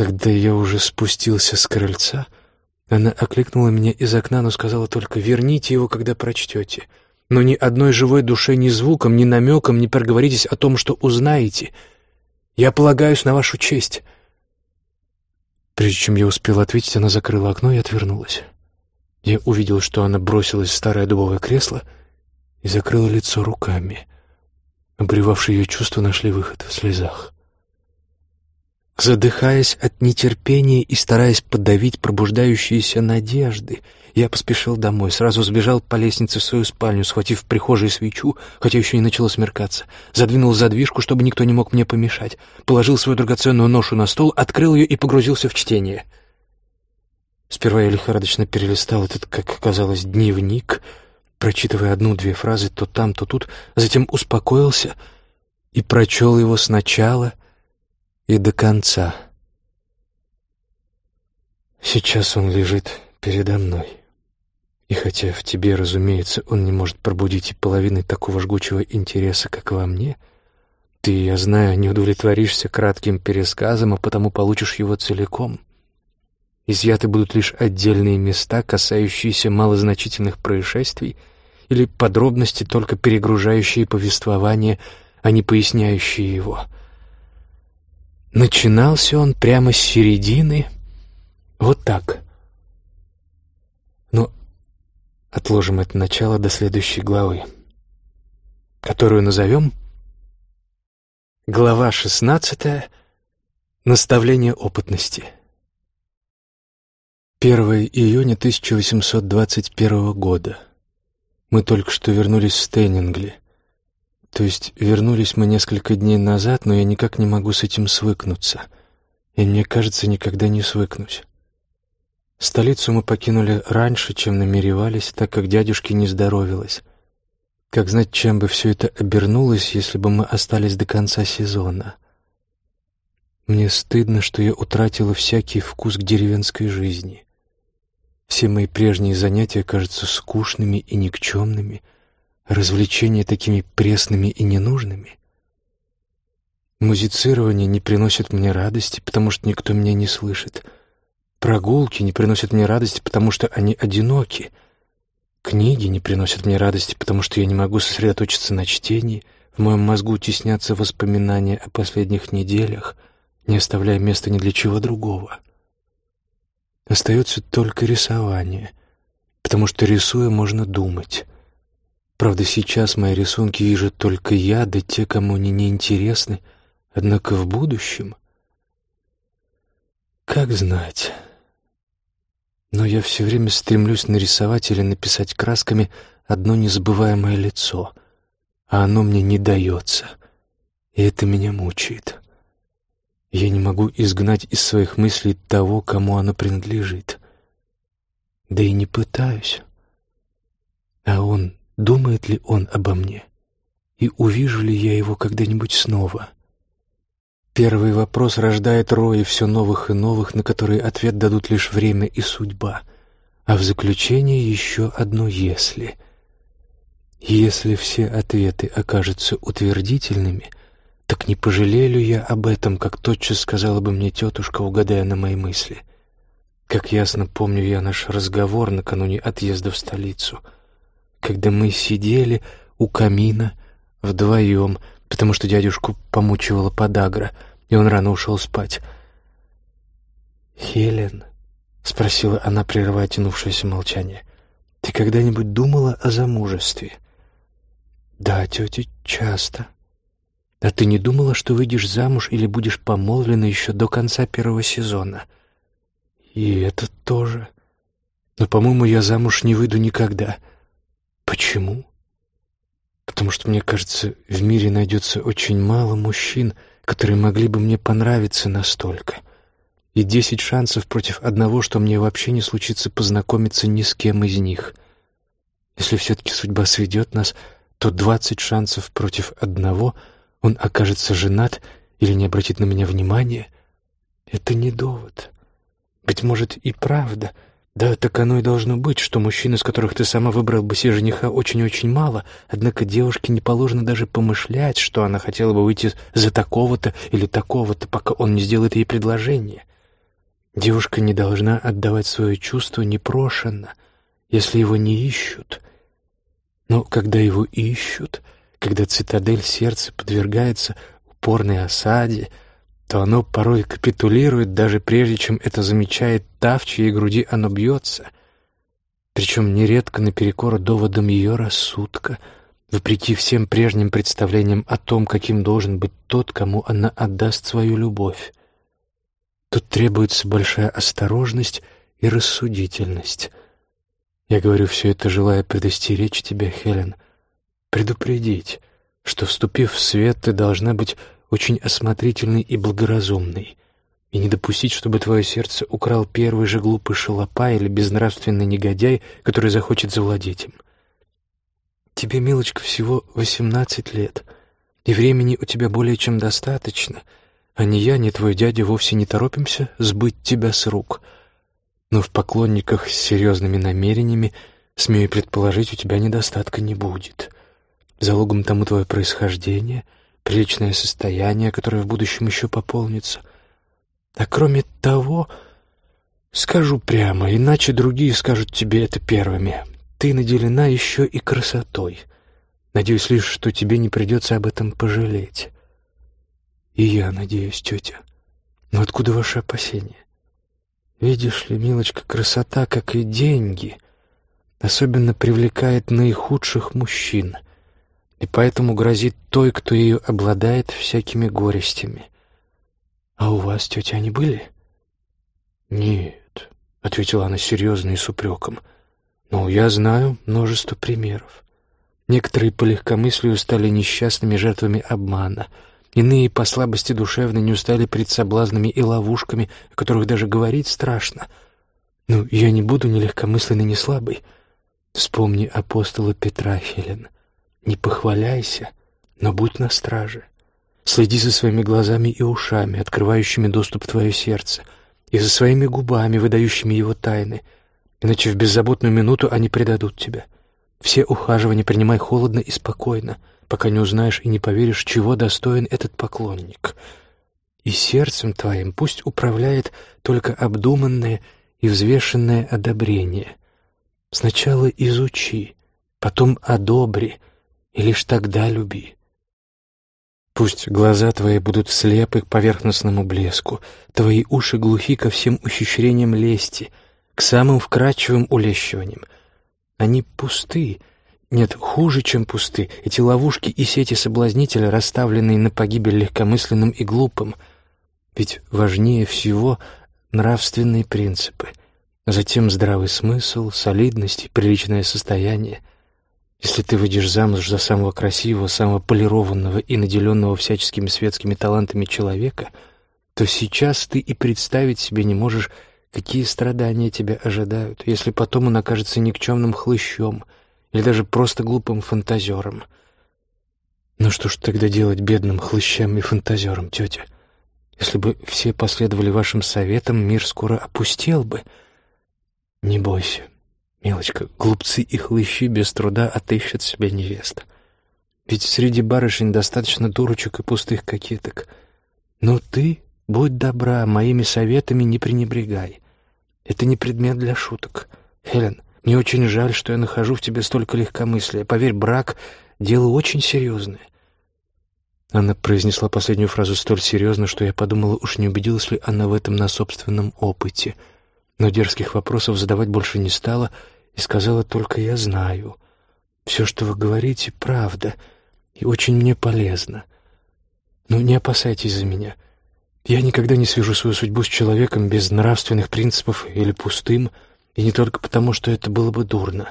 Когда я уже спустился с крыльца, она окликнула меня из окна, но сказала только «верните его, когда прочтете». Но ни одной живой душе, ни звуком, ни намеком не проговоритесь о том, что узнаете. Я полагаюсь на вашу честь. Прежде чем я успел ответить, она закрыла окно и отвернулась. Я увидел, что она бросилась в старое дубовое кресло и закрыла лицо руками. Обревавшие ее чувства нашли выход в слезах. Задыхаясь от нетерпения и стараясь подавить пробуждающиеся надежды, я поспешил домой, сразу сбежал по лестнице в свою спальню, схватив в прихожей свечу, хотя еще не начало смеркаться, задвинул задвижку, чтобы никто не мог мне помешать, положил свою драгоценную ношу на стол, открыл ее и погрузился в чтение. Сперва я лихорадочно перелистал этот, как казалось, дневник, прочитывая одну-две фразы то там, то тут, затем успокоился и прочел его сначала и до конца. Сейчас он лежит передо мной. И хотя в тебе, разумеется, он не может пробудить и половины такого жгучего интереса, как во мне, ты, я знаю, не удовлетворишься кратким пересказом, а потому получишь его целиком. Изъяты будут лишь отдельные места, касающиеся малозначительных происшествий, или подробности, только перегружающие повествование, а не поясняющие его — Начинался он прямо с середины, вот так. Но отложим это начало до следующей главы, которую назовем Глава шестнадцатая. Наставление опытности. 1 июня 1821 года. Мы только что вернулись в Стейнингли. То есть вернулись мы несколько дней назад, но я никак не могу с этим свыкнуться. И мне кажется, никогда не свыкнусь. Столицу мы покинули раньше, чем намеревались, так как дядюшке не здоровилось. Как знать, чем бы все это обернулось, если бы мы остались до конца сезона? Мне стыдно, что я утратила всякий вкус к деревенской жизни. Все мои прежние занятия кажутся скучными и никчемными — развлечения такими пресными и ненужными? Музицирование не приносит мне радости, потому что никто меня не слышит. Прогулки не приносят мне радости, потому что они одиноки. Книги не приносят мне радости, потому что я не могу сосредоточиться на чтении. В моем мозгу теснятся воспоминания о последних неделях, не оставляя места ни для чего другого. Остается только рисование, потому что рисуя можно думать. Правда, сейчас мои рисунки вижу только я, да те, кому они не интересны. Однако в будущем... Как знать... Но я все время стремлюсь нарисовать или написать красками одно незабываемое лицо, а оно мне не дается, и это меня мучает. Я не могу изгнать из своих мыслей того, кому оно принадлежит. Да и не пытаюсь. А он Думает ли он обо мне? И увижу ли я его когда-нибудь снова? Первый вопрос рождает рои все новых и новых, на которые ответ дадут лишь время и судьба. А в заключение еще одно «если». Если все ответы окажутся утвердительными, так не пожалею я об этом, как тотчас сказала бы мне тетушка, угадая на мои мысли. Как ясно помню я наш разговор накануне отъезда в столицу — когда мы сидели у камина вдвоем, потому что дядюшку помучивала подагра, и он рано ушел спать. «Хелен», — спросила она, прерывая тянувшееся молчание, — «ты когда-нибудь думала о замужестве?» «Да, тетя, часто». «А ты не думала, что выйдешь замуж или будешь помолвлена еще до конца первого сезона?» «И это тоже. Но, по-моему, я замуж не выйду никогда». Почему? Потому что, мне кажется, в мире найдется очень мало мужчин, которые могли бы мне понравиться настолько. И десять шансов против одного, что мне вообще не случится познакомиться ни с кем из них. Если все-таки судьба сведет нас, то двадцать шансов против одного — он окажется женат или не обратит на меня внимания. Это не довод. Быть может, и правда — да, так оно и должно быть, что мужчин, из которых ты сама выбрал бы себе жениха, очень-очень мало, однако девушке не положено даже помышлять, что она хотела бы выйти за такого-то или такого-то, пока он не сделает ей предложение. Девушка не должна отдавать свое чувство непрошенно, если его не ищут. Но когда его ищут, когда цитадель сердца подвергается упорной осаде, то оно порой капитулирует даже прежде, чем это замечает та, в чьей груди оно бьется. Причем нередко наперекор доводам ее рассудка, вопреки всем прежним представлениям о том, каким должен быть тот, кому она отдаст свою любовь. Тут требуется большая осторожность и рассудительность. Я говорю все это, желая предостеречь тебя, Хелен, предупредить, что, вступив в свет, ты должна быть очень осмотрительной и благоразумной, и не допустить, чтобы твое сердце украл первый же глупый шалопай или безнравственный негодяй, который захочет завладеть им. Тебе, милочка, всего восемнадцать лет, и времени у тебя более чем достаточно — а ни я, ни твой дядя вовсе не торопимся сбыть тебя с рук. Но в поклонниках с серьезными намерениями, смею предположить, у тебя недостатка не будет. Залогом тому твое происхождение, приличное состояние, которое в будущем еще пополнится. А кроме того, скажу прямо, иначе другие скажут тебе это первыми. Ты наделена еще и красотой. Надеюсь лишь, что тебе не придется об этом пожалеть. И я надеюсь, тетя. Но откуда ваши опасения? Видишь ли, милочка, красота, как и деньги, особенно привлекает наихудших мужчин, и поэтому грозит той, кто ею обладает, всякими горестями. А у вас, тетя, они были? Нет, — ответила она серьезно и с упреком. Но я знаю множество примеров. Некоторые по легкомыслию стали несчастными жертвами обмана — Иные по слабости душевной не устали перед соблазнами и ловушками, о которых даже говорить страшно. Ну, я не буду ни легкомысленной, ни слабой. Вспомни апостола Петра, Хелен. Не похваляйся, но будь на страже. Следи за своими глазами и ушами, открывающими доступ в твое сердце, и за своими губами, выдающими его тайны, иначе в беззаботную минуту они предадут тебя. Все ухаживания принимай холодно и спокойно — пока не узнаешь и не поверишь, чего достоин этот поклонник. И сердцем твоим пусть управляет только обдуманное и взвешенное одобрение. Сначала изучи, потом одобри, и лишь тогда люби. Пусть глаза твои будут слепы к поверхностному блеску, твои уши глухи ко всем ухищрениям лести, к самым вкрадчивым улещиваниям. Они пусты, нет, хуже, чем пусты, эти ловушки и сети соблазнителя, расставленные на погибель легкомысленным и глупым. Ведь важнее всего нравственные принципы, затем здравый смысл, солидность и приличное состояние. Если ты выйдешь замуж за самого красивого, самого полированного и наделенного всяческими светскими талантами человека, то сейчас ты и представить себе не можешь, какие страдания тебя ожидают, если потом он окажется никчемным хлыщом — или даже просто глупым фантазером. Ну что ж тогда делать бедным хлыщам и фантазерам, тетя? Если бы все последовали вашим советам, мир скоро опустел бы. Не бойся, милочка, глупцы и хлыщи без труда отыщут себе невест. Ведь среди барышень достаточно дурочек и пустых кокеток. Но ты, будь добра, моими советами не пренебрегай. Это не предмет для шуток. Хелен, мне очень жаль, что я нахожу в тебе столько легкомыслия. Поверь, брак — дело очень серьезное. Она произнесла последнюю фразу столь серьезно, что я подумала, уж не убедилась ли она в этом на собственном опыте. Но дерзких вопросов задавать больше не стала и сказала только «я знаю». Все, что вы говорите, правда и очень мне полезно. Но не опасайтесь за меня. Я никогда не свяжу свою судьбу с человеком без нравственных принципов или пустым, — и не только потому, что это было бы дурно.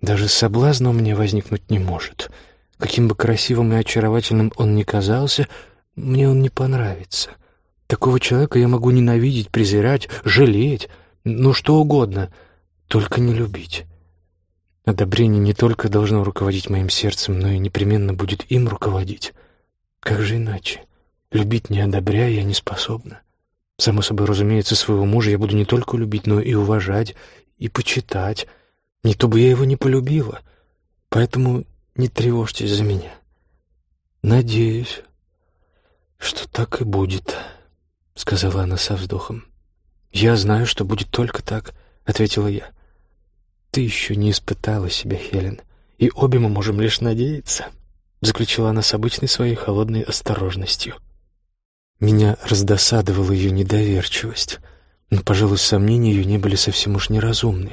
Даже соблазна у меня возникнуть не может. Каким бы красивым и очаровательным он ни казался, мне он не понравится. Такого человека я могу ненавидеть, презирать, жалеть, ну что угодно, только не любить. Одобрение не только должно руководить моим сердцем, но и непременно будет им руководить. Как же иначе? Любить не одобряя я не способна. Само собой, разумеется, своего мужа я буду не только любить, но и уважать, и почитать. Не то бы я его не полюбила. Поэтому не тревожьтесь за меня. Надеюсь, что так и будет, — сказала она со вздохом. «Я знаю, что будет только так», — ответила я. «Ты еще не испытала себя, Хелен, и обе мы можем лишь надеяться», — заключила она с обычной своей холодной осторожностью. Меня раздосадовала ее недоверчивость, но, пожалуй, сомнения ее не были совсем уж неразумны.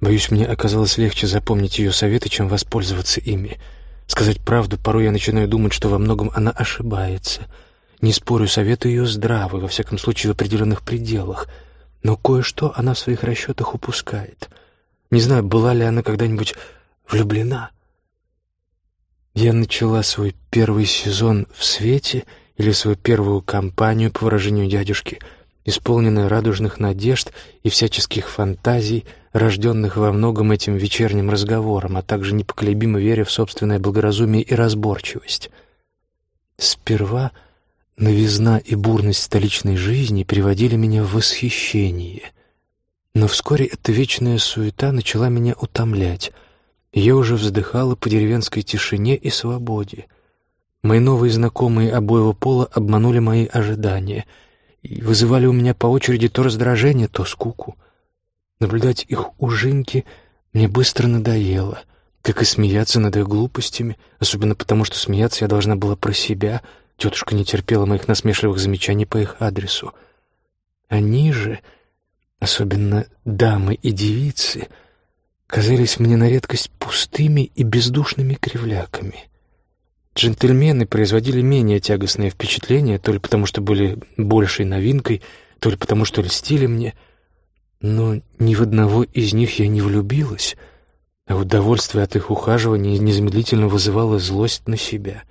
Боюсь, мне оказалось легче запомнить ее советы, чем воспользоваться ими. Сказать правду, порой я начинаю думать, что во многом она ошибается. Не спорю, советы ее здравы, во всяком случае, в определенных пределах. Но кое-что она в своих расчетах упускает. Не знаю, была ли она когда-нибудь влюблена. Я начала свой первый сезон в свете или свою первую кампанию, по выражению дядюшки, исполненная радужных надежд и всяческих фантазий, рожденных во многом этим вечерним разговором, а также непоколебимо веря в собственное благоразумие и разборчивость. Сперва новизна и бурность столичной жизни приводили меня в восхищение. Но вскоре эта вечная суета начала меня утомлять, я уже вздыхала по деревенской тишине и свободе. Мои новые знакомые обоего пола обманули мои ожидания и вызывали у меня по очереди то раздражение, то скуку — Наблюдать их ужинки мне быстро надоело, как и смеяться над их глупостями, особенно потому, что смеяться я должна была про себя. Тетушка не терпела моих насмешливых замечаний по их адресу. Они же, особенно дамы и девицы, казались мне на редкость пустыми и бездушными кривляками. Джентльмены производили менее тягостное впечатление, то ли потому, что были большей новинкой, то ли потому, что льстили мне — но ни в одного из них я не влюбилась, а удовольствие от их ухаживания незамедлительно вызывало злость на себя.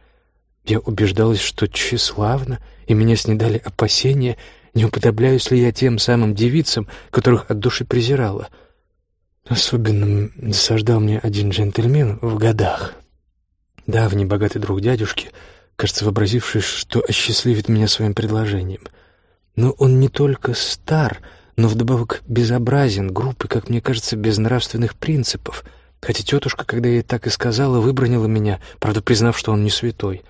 Я убеждалась, что тщеславно, и меня снедали опасения, не уподобляюсь ли я тем самым девицам, которых от души презирала. Особенно досаждал мне один джентльмен в годах. Давний богатый друг дядюшки, кажется, вообразивший, что осчастливит меня своим предложением. Но он не только стар — но вдобавок безобразен, груб и, как мне кажется, без нравственных принципов. Хотя тетушка, когда ей так и сказала, выбронила меня, правда, признав, что он не святой.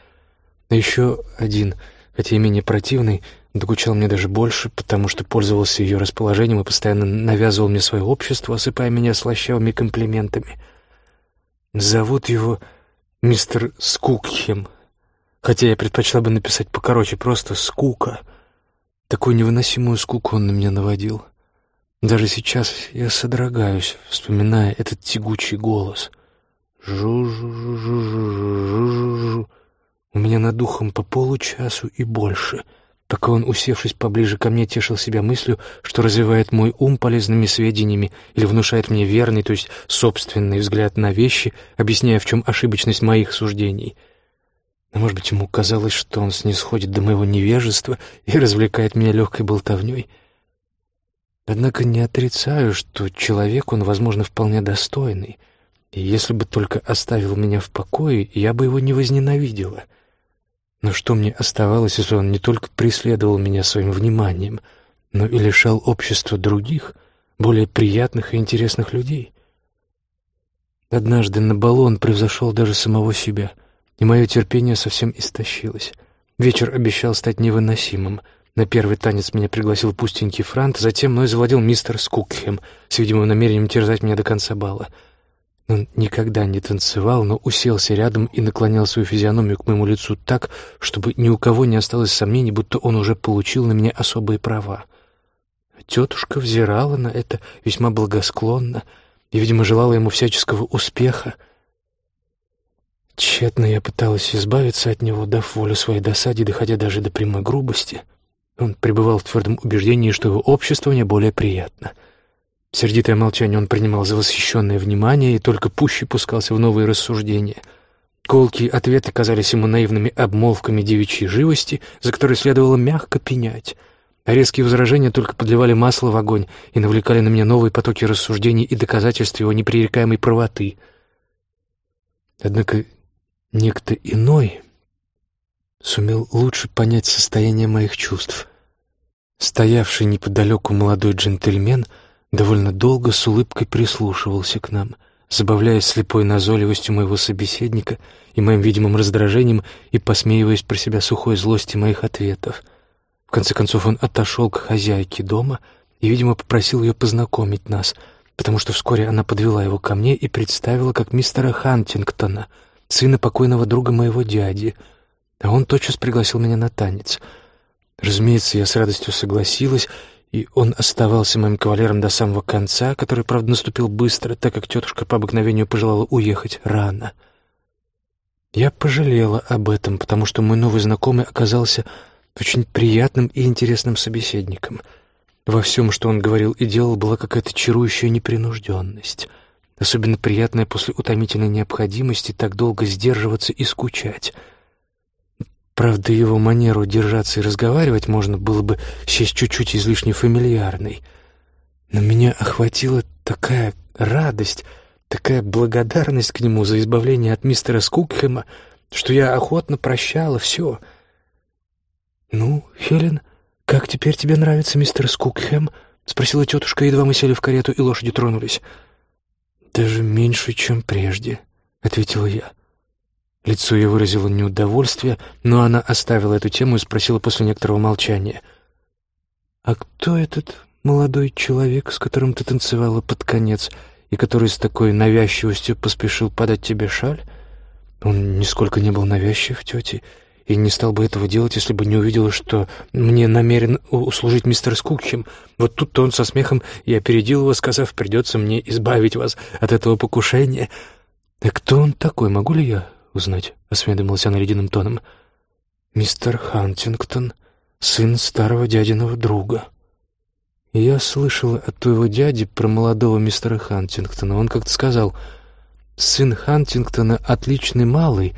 А еще один, хотя и менее противный, докучал мне даже больше, потому что пользовался ее расположением и постоянно навязывал мне свое общество, осыпая меня слащавыми комплиментами. Зовут его мистер Скукхем, хотя я предпочла бы написать покороче, просто «Скука». Такую невыносимую скуку он на меня наводил. Даже сейчас я содрогаюсь, вспоминая этот тягучий голос. Жу-жу-жу-жу-жу-жу-жу. У меня над духом по получасу и больше, пока он, усевшись поближе ко мне, тешил себя мыслью, что развивает мой ум полезными сведениями или внушает мне верный, то есть собственный взгляд на вещи, объясняя, в чем ошибочность моих суждений — а может быть, ему казалось, что он снисходит до моего невежества и развлекает меня легкой болтовней. Однако не отрицаю, что человек он, возможно, вполне достойный, и если бы только оставил меня в покое, я бы его не возненавидела. Но что мне оставалось, если он не только преследовал меня своим вниманием, но и лишал общества других, более приятных и интересных людей? Однажды на балу он превзошел даже самого себя — и мое терпение совсем истощилось. Вечер обещал стать невыносимым. На первый танец меня пригласил пустенький франт, затем мной завладел мистер Скукхем с видимым намерением терзать меня до конца бала. Он никогда не танцевал, но уселся рядом и наклонял свою физиономию к моему лицу так, чтобы ни у кого не осталось сомнений, будто он уже получил на меня особые права. Тетушка взирала на это весьма благосклонно и, видимо, желала ему всяческого успеха — Тщетно я пыталась избавиться от него, дав волю своей досаде, доходя даже до прямой грубости. Он пребывал в твердом убеждении, что его общество мне более приятно. Сердитое молчание он принимал за восхищенное внимание и только пуще пускался в новые рассуждения. Колкие ответы казались ему наивными обмолвками девичьей живости, за которые следовало мягко пенять, а резкие возражения только подливали масло в огонь и навлекали на меня новые потоки рассуждений и доказательств его непререкаемой правоты. Однако Некто иной сумел лучше понять состояние моих чувств. Стоявший неподалеку молодой джентльмен довольно долго с улыбкой прислушивался к нам, забавляясь слепой назойливостью моего собеседника и моим видимым раздражением и посмеиваясь про себя сухой злости моих ответов. В конце концов он отошел к хозяйке дома и, видимо, попросил ее познакомить нас, потому что вскоре она подвела его ко мне и представила как мистера Хантингтона, сына покойного друга моего дяди, а он тотчас пригласил меня на танец. Разумеется, я с радостью согласилась, и он оставался моим кавалером до самого конца, который, правда, наступил быстро, так как тетушка по обыкновению пожелала уехать рано. Я пожалела об этом, потому что мой новый знакомый оказался очень приятным и интересным собеседником. Во всем, что он говорил и делал, была какая-то чарующая непринужденность, особенно приятная после утомительной необходимости так долго сдерживаться и скучать — Правда, его манеру держаться и разговаривать можно было бы счесть чуть-чуть излишне фамильярной. Но меня охватила такая радость, такая благодарность к нему за избавление от мистера Скукхема, что я охотно прощала все. «Ну, Хелен, как теперь тебе нравится мистер Скукхем?» — спросила тетушка, едва мы сели в карету и лошади тронулись. «Даже меньше, чем прежде», — ответила я. Лицо ее выразило неудовольствие, но она оставила эту тему и спросила после некоторого молчания. «А кто этот молодой человек, с которым ты танцевала под конец, и который с такой навязчивостью поспешил подать тебе шаль? Он нисколько не был навязчив, тете, и не стал бы этого делать, если бы не увидел, что мне намерен услужить мистер Скукхем. Вот тут-то он со смехом и опередил его, сказав, придется мне избавить вас от этого покушения. А кто он такой, могу ли я узнать?» — осведомился она ледяным тоном. «Мистер Хантингтон, сын старого дядиного друга». «Я слышала от твоего дяди про молодого мистера Хантингтона. Он как-то сказал, сын Хантингтона отличный малый,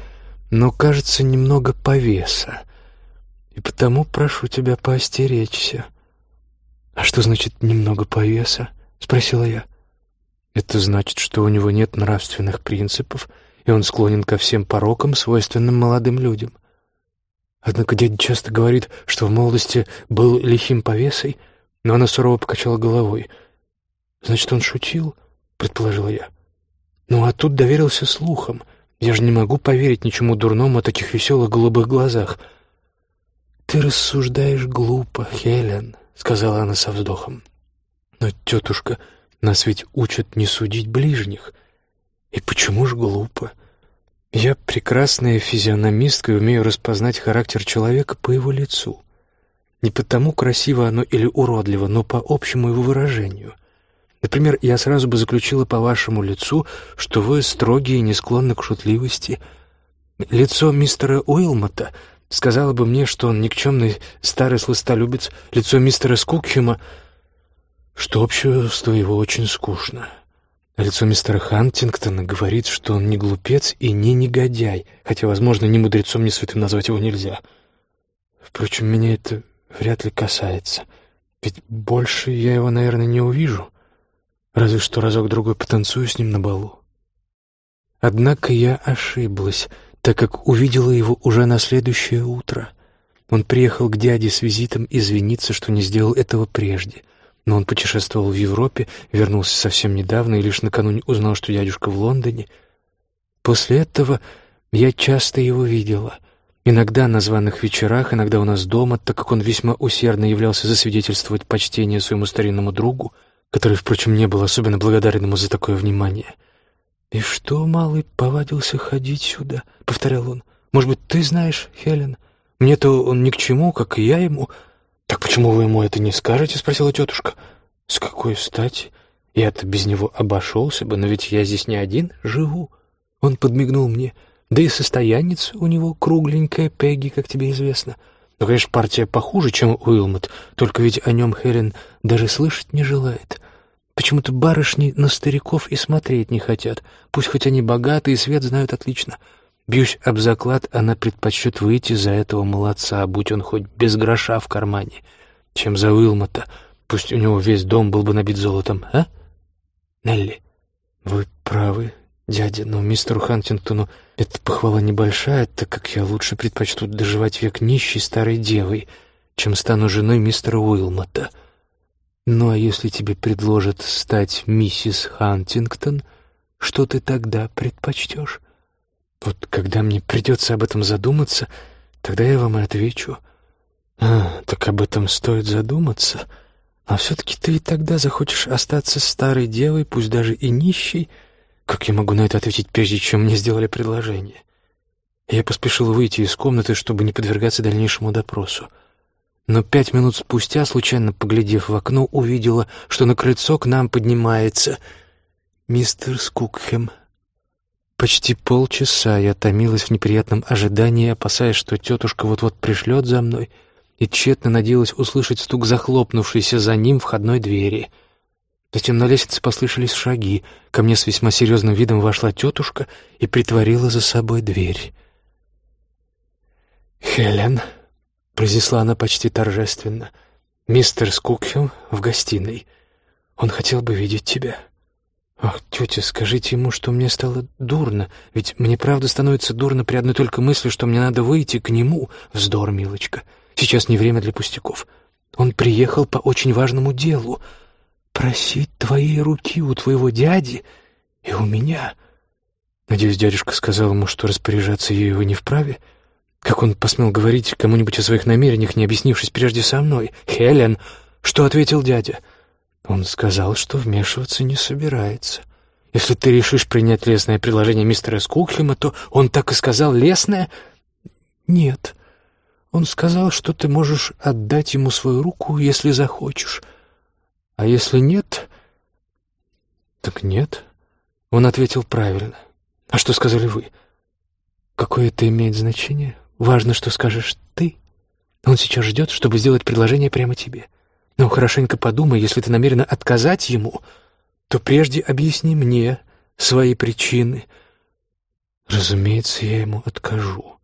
но, кажется, немного повеса. И потому прошу тебя поостеречься». «А что значит «немного повеса»?» — спросила я. «Это значит, что у него нет нравственных принципов» и он склонен ко всем порокам, свойственным молодым людям. Однако дядя часто говорит, что в молодости был лихим повесой, но она сурово покачала головой. «Значит, он шутил?» — предположила я. «Ну, а тут доверился слухам. Я же не могу поверить ничему дурному о таких веселых голубых глазах». «Ты рассуждаешь глупо, Хелен», — сказала она со вздохом. «Но, тетушка, нас ведь учат не судить ближних». И почему ж глупо? Я прекрасная физиономистка и умею распознать характер человека по его лицу. Не потому, красиво оно или уродливо, но по общему его выражению. Например, я сразу бы заключила по вашему лицу, что вы строгие и не склонны к шутливости. Лицо мистера Уилмота сказала бы мне, что он никчемный старый сластолюбец, лицо мистера Скукхема, что общество его очень скучно. Лицо мистера Хантингтона говорит, что он не глупец и не негодяй, хотя, возможно, ни мудрецом, ни святым назвать его нельзя. Впрочем, меня это вряд ли касается, ведь больше я его, наверное, не увижу, разве что разок-другой потанцую с ним на балу. Однако я ошиблась, так как увидела его уже на следующее утро. Он приехал к дяде с визитом извиниться, что не сделал этого прежде — но он путешествовал в Европе, вернулся совсем недавно и лишь накануне узнал, что дядюшка в Лондоне. После этого я часто его видела. Иногда на званых вечерах, иногда у нас дома, так как он весьма усердно являлся засвидетельствовать почтение своему старинному другу, который, впрочем, не был особенно благодарен ему за такое внимание. «И что, малый, повадился ходить сюда?» — повторял он. «Может быть, ты знаешь, Хелен? Мне-то он ни к чему, как и я ему, «Так почему вы ему это не скажете?» — спросила тетушка. «С какой стати? Я-то без него обошелся бы, но ведь я здесь не один живу». Он подмигнул мне. «Да и состоянец у него кругленькая, Пегги, как тебе известно. Но, конечно, партия похуже, чем Уилмот, только ведь о нем Хелен даже слышать не желает». Почему-то барышни на стариков и смотреть не хотят. Пусть хоть они богаты и свет знают отлично. Бьюсь об заклад, она предпочтет выйти за этого молодца, будь он хоть без гроша в кармане, чем за Уилмота. Пусть у него весь дом был бы набит золотом, а? Нелли, вы правы, дядя, но мистеру Хантингтону эта похвала небольшая, так как я лучше предпочту доживать век нищей старой девой, чем стану женой мистера Уилмота. Ну а если тебе предложат стать миссис Хантингтон, что ты тогда предпочтешь? Вот когда мне придется об этом задуматься, тогда я вам и отвечу. А, так об этом стоит задуматься. А все-таки ты и тогда захочешь остаться старой девой, пусть даже и нищей. Как я могу на это ответить, прежде чем мне сделали предложение? Я поспешил выйти из комнаты, чтобы не подвергаться дальнейшему допросу. Но пять минут спустя, случайно поглядев в окно, увидела, что на крыльцо к нам поднимается мистер Скукхем. Почти полчаса я томилась в неприятном ожидании, опасаясь, что тетушка вот-вот пришлет за мной, и тщетно надеялась услышать стук захлопнувшейся за ним входной двери. Затем на лестнице послышались шаги. Ко мне с весьма серьезным видом вошла тетушка и притворила за собой дверь. «Хелен», — произнесла она почти торжественно, — «мистер Скукхем в гостиной. Он хотел бы видеть тебя». «Ах, тетя, скажите ему, что мне стало дурно, ведь мне правда становится дурно при одной только мысли, что мне надо выйти к нему. Вздор, милочка. Сейчас не время для пустяков. Он приехал по очень важному делу. Просить твоей руки у твоего дяди и у меня. Надеюсь, дядюшка сказал ему, что распоряжаться ею не вправе. Как он посмел говорить кому-нибудь о своих намерениях, не объяснившись прежде со мной? Хелен, что ответил дядя?» Он сказал, что вмешиваться не собирается. Если ты решишь принять лесное предложение мистера Скукхема, то он так и сказал лесное? Нет. Он сказал, что ты можешь отдать ему свою руку, если захочешь. А если нет, так нет. Он ответил правильно. А что сказали вы? Какое это имеет значение? Важно, что скажешь ты. Он сейчас ждет, чтобы сделать предложение прямо тебе. — но хорошенько подумай, если ты намерена отказать ему, то прежде объясни мне свои причины. Разумеется, я ему откажу.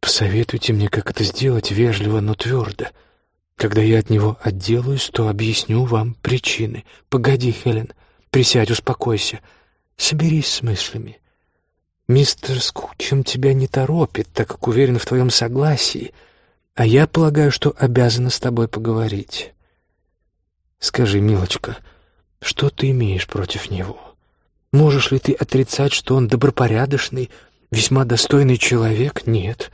Посоветуйте мне, как это сделать вежливо, но твердо. Когда я от него отделаюсь, то объясню вам причины. Погоди, Хелен, присядь, успокойся. Соберись с мыслями. Мистер Скучем тебя не торопит, так как уверен в твоем согласии, а я полагаю, что обязана с тобой поговорить. Скажи, милочка, что ты имеешь против него? Можешь ли ты отрицать, что он добропорядочный, весьма достойный человек? Нет.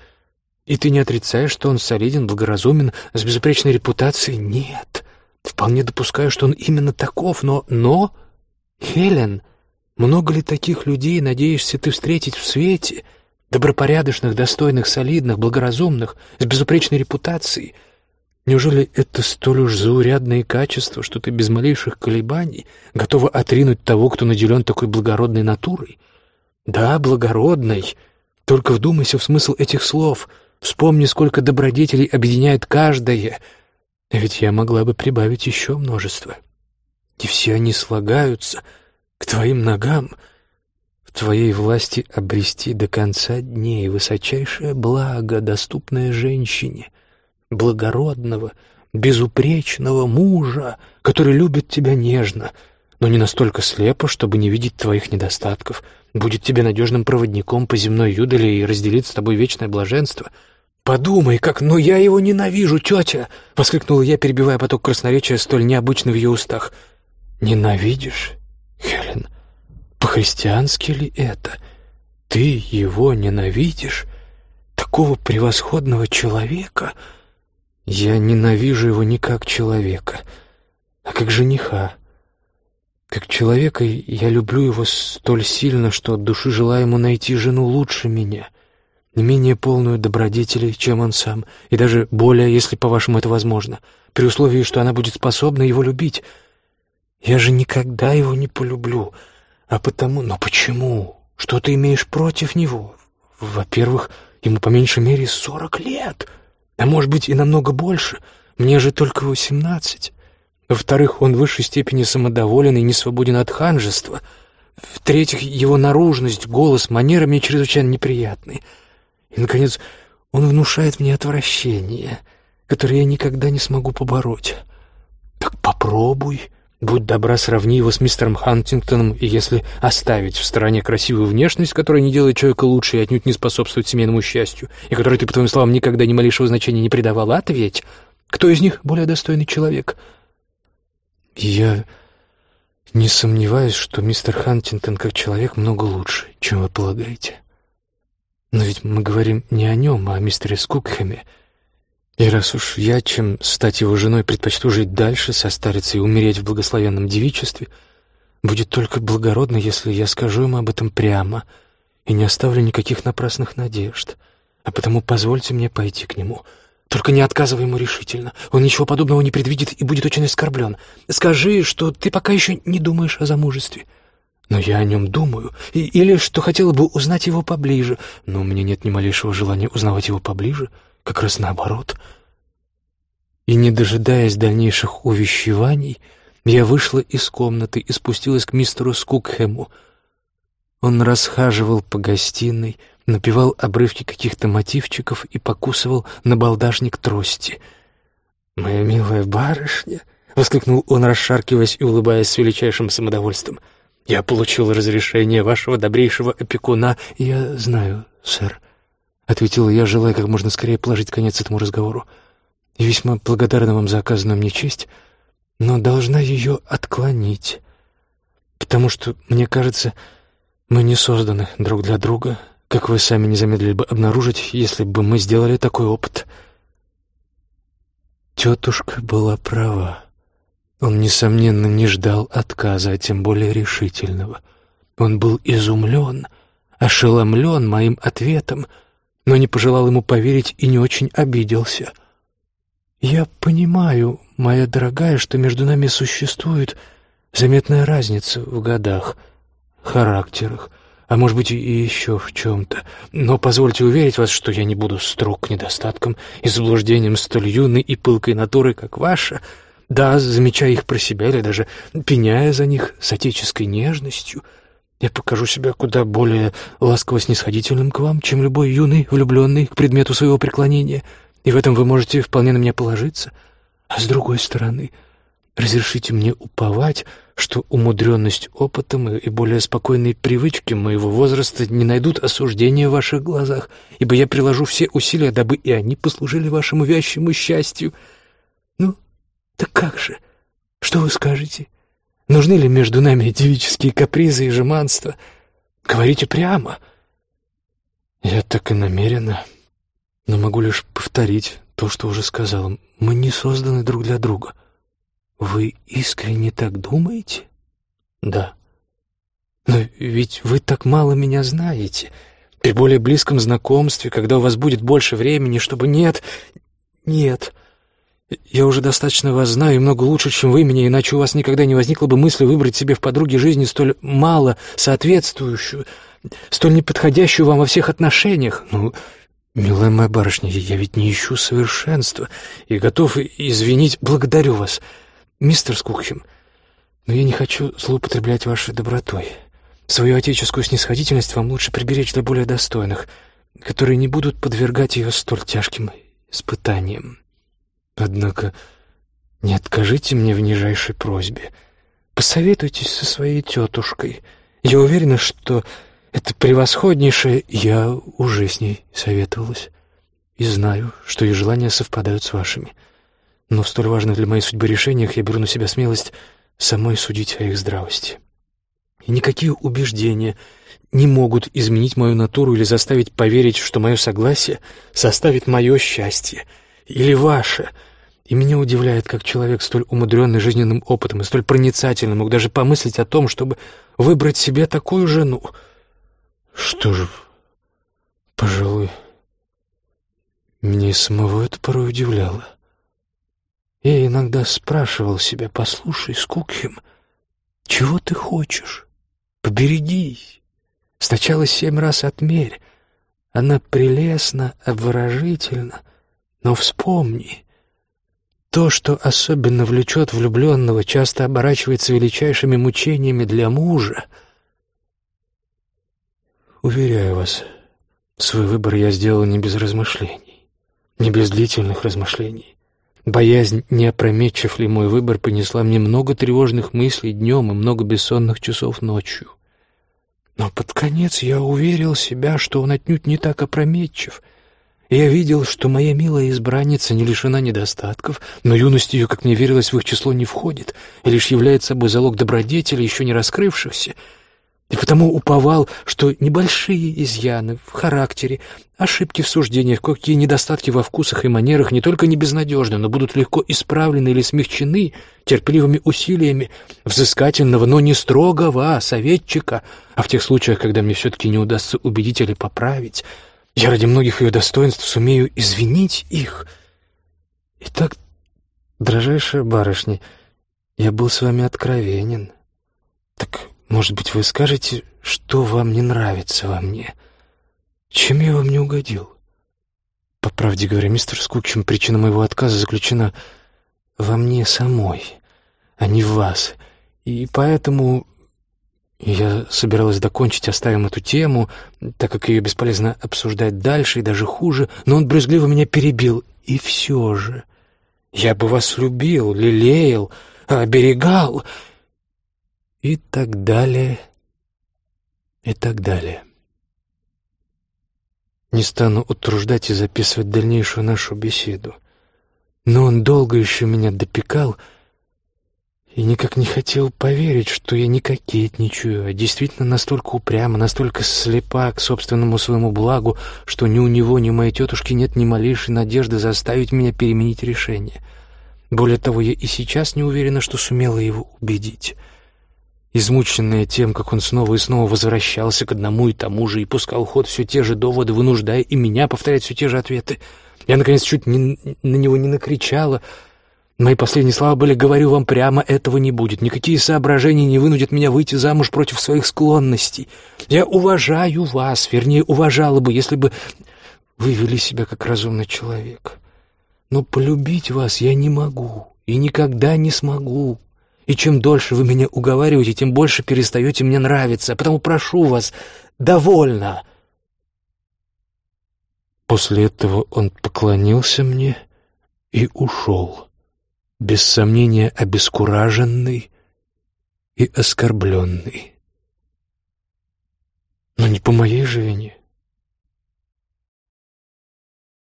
И ты не отрицаешь, что он солиден, благоразумен, с безупречной репутацией? Нет. Вполне допускаю, что он именно таков, но... Но... Хелен, много ли таких людей надеешься ты встретить в свете? Добропорядочных, достойных, солидных, благоразумных, с безупречной репутацией — Неужели это столь уж заурядные качества, что ты без малейших колебаний готова отринуть того, кто наделен такой благородной натурой? Да, благородной. Только вдумайся в смысл этих слов. Вспомни, сколько добродетелей объединяет каждое. Ведь я могла бы прибавить еще множество. И все они слагаются к твоим ногам. В твоей власти обрести до конца дней высочайшее благо, доступное женщине — благородного, безупречного мужа, который любит тебя нежно, но не настолько слепо, чтобы не видеть твоих недостатков, будет тебе надежным проводником по земной юдоле и разделит с тобой вечное блаженство. «Подумай, как, но я его ненавижу, тетя!» — воскликнула я, перебивая поток красноречия, столь необычный в ее устах. «Ненавидишь, Хелен? По-христиански ли это? Ты его ненавидишь? Такого превосходного человека?» Я ненавижу его не как человека, а как жениха. Как человека я люблю его столь сильно, что от души желаю ему найти жену лучше меня, не менее полную добродетелей, чем он сам, и даже более, если, по-вашему, это возможно, при условии, что она будет способна его любить. Я же никогда его не полюблю, а потому... Но почему? Что ты имеешь против него? Во-первых, ему по меньшей мере сорок лет — а может быть и намного больше. Мне же только восемнадцать. Во-вторых, он в высшей степени самодоволен и не свободен от ханжества. В-третьих, его наружность, голос, манеры мне чрезвычайно неприятны. И, наконец, он внушает мне отвращение, которое я никогда не смогу побороть. Так попробуй. Будь добра, сравни его с мистером Хантингтоном, и если оставить в стороне красивую внешность, которая не делает человека лучше и отнюдь не способствует семейному счастью, и которой ты, по твоим словам, никогда ни малейшего значения не придавала, ответь, кто из них более достойный человек? Я не сомневаюсь, что мистер Хантингтон как человек много лучше, чем вы полагаете. Но ведь мы говорим не о нем, а о мистере Скукхеме. И раз уж я, чем стать его женой, предпочту жить дальше, состариться и умереть в благословенном девичестве, будет только благородно, если я скажу ему об этом прямо и не оставлю никаких напрасных надежд. А потому позвольте мне пойти к нему. Только не отказывай ему решительно. Он ничего подобного не предвидит и будет очень оскорблен. Скажи, что ты пока еще не думаешь о замужестве. Но я о нем думаю. И, или что хотела бы узнать его поближе. Но у меня нет ни малейшего желания узнавать его поближе. Как раз наоборот. И, не дожидаясь дальнейших увещеваний, я вышла из комнаты и спустилась к мистеру Скукхэму. Он расхаживал по гостиной, напевал обрывки каких-то мотивчиков и покусывал на балдажник трости. «Моя милая барышня!» — воскликнул он, расшаркиваясь и улыбаясь с величайшим самодовольством — я получил разрешение вашего добрейшего опекуна. Я знаю, сэр, — ответила я, желая как можно скорее положить конец этому разговору. И весьма благодарна вам за оказанную мне честь, но должна ее отклонить, потому что, мне кажется, мы не созданы друг для друга, как вы сами не замедлили бы обнаружить, если бы мы сделали такой опыт. Тетушка была права. Он, несомненно, не ждал отказа, а тем более решительного. Он был изумлен, ошеломлен моим ответом, но не пожелал ему поверить и не очень обиделся. «Я понимаю, моя дорогая, что между нами существует заметная разница в годах, характерах, а может быть и еще в чем-то. Но позвольте уверить вас, что я не буду строг к недостаткам и заблуждениям столь юной и пылкой натуры, как ваша, — да, замечая их про себя или даже пеняя за них с отеческой нежностью, я покажу себя куда более ласково-снисходительным к вам, чем любой юный, влюбленный к предмету своего преклонения, и в этом вы можете вполне на меня положиться. А с другой стороны, разрешите мне уповать, что умудренность опытом и более спокойные привычки моего возраста не найдут осуждения в ваших глазах, ибо я приложу все усилия, дабы и они послужили вашему вящему счастью. Ну, так как же? Что вы скажете? Нужны ли между нами девические капризы и жеманство? Говорите прямо. Я так и намерена, но могу лишь повторить то, что уже сказала. Мы не созданы друг для друга. Вы искренне так думаете? Да. Но ведь вы так мало меня знаете. При более близком знакомстве, когда у вас будет больше времени, чтобы нет... Нет. Я уже достаточно вас знаю и много лучше, чем вы меня, иначе у вас никогда не возникло бы мысли выбрать себе в подруге жизни столь мало соответствующую, столь неподходящую вам во всех отношениях. Ну, милая моя барышня, я ведь не ищу совершенства и готов извинить, благодарю вас, мистер Скукхем, но я не хочу злоупотреблять вашей добротой. Свою отеческую снисходительность вам лучше приберечь для более достойных, которые не будут подвергать ее столь тяжким испытаниям. Однако не откажите мне в нижайшей просьбе. Посоветуйтесь со своей тетушкой. Я уверена, что это превосходнейшее... Я уже с ней советовалась. И знаю, что ее желания совпадают с вашими. Но в столь важных для моей судьбы решениях я беру на себя смелость самой судить о их здравости. И никакие убеждения не могут изменить мою натуру или заставить поверить, что мое согласие составит мое счастье — или ваше. И меня удивляет, как человек, столь умудренный жизненным опытом и столь проницательный, мог даже помыслить о том, чтобы выбрать себе такую жену. Что же, пожалуй, меня и самого это порой удивляло. Я иногда спрашивал себя, послушай, Скукхем, чего ты хочешь? Поберегись. Сначала семь раз отмерь. Она прелестна, обворожительна — но вспомни, то, что особенно влечет влюбленного, часто оборачивается величайшими мучениями для мужа. Уверяю вас, свой выбор я сделал не без размышлений, не без длительных размышлений. Боязнь, не опрометчив ли мой выбор, понесла мне много тревожных мыслей днем и много бессонных часов ночью. Но под конец я уверил себя, что он отнюдь не так опрометчив — я видел, что моя милая избранница не лишена недостатков, но юность ее, как мне верилось, в их число не входит и лишь является собой залог добродетелей, еще не раскрывшихся. И потому уповал, что небольшие изъяны в характере, ошибки в суждениях, какие недостатки во вкусах и манерах не только не безнадежны, но будут легко исправлены или смягчены терпеливыми усилиями взыскательного, но не строгого советчика, а в тех случаях, когда мне все-таки не удастся убедить или поправить, я ради многих ее достоинств сумею извинить их. Итак, дрожайшая барышня, я был с вами откровенен. Так может быть, вы скажете, что вам не нравится во мне? Чем я вам не угодил? По правде говоря, мистер Скукчем, причина моего отказа заключена во мне самой, а не в вас. И поэтому я собиралась докончить, оставим эту тему, так как ее бесполезно обсуждать дальше и даже хуже, но он брезгливо меня перебил. И все же я бы вас любил, лелеял, оберегал, и так далее, и так далее. Не стану утруждать и записывать дальнейшую нашу беседу. Но он долго еще меня допекал и никак не хотел поверить, что я не кокетничаю, а действительно настолько упряма, настолько слепа к собственному своему благу, что ни у него, ни у моей тетушки нет ни малейшей надежды заставить меня переменить решение. Более того, я и сейчас не уверена, что сумела его убедить измученная тем, как он снова и снова возвращался к одному и тому же и пускал ход все те же доводы, вынуждая и меня повторять все те же ответы. Я, наконец, чуть не, на него не накричала. Мои последние слова были «говорю вам прямо, этого не будет. Никакие соображения не вынудят меня выйти замуж против своих склонностей. Я уважаю вас, вернее, уважала бы, если бы вы вели себя как разумный человек. Но полюбить вас я не могу и никогда не смогу, и чем дольше вы меня уговариваете, тем больше перестаете мне нравиться. Потому прошу вас, довольно!» После этого он поклонился мне и ушел, без сомнения обескураженный и оскорбленный. Но не по моей же вине.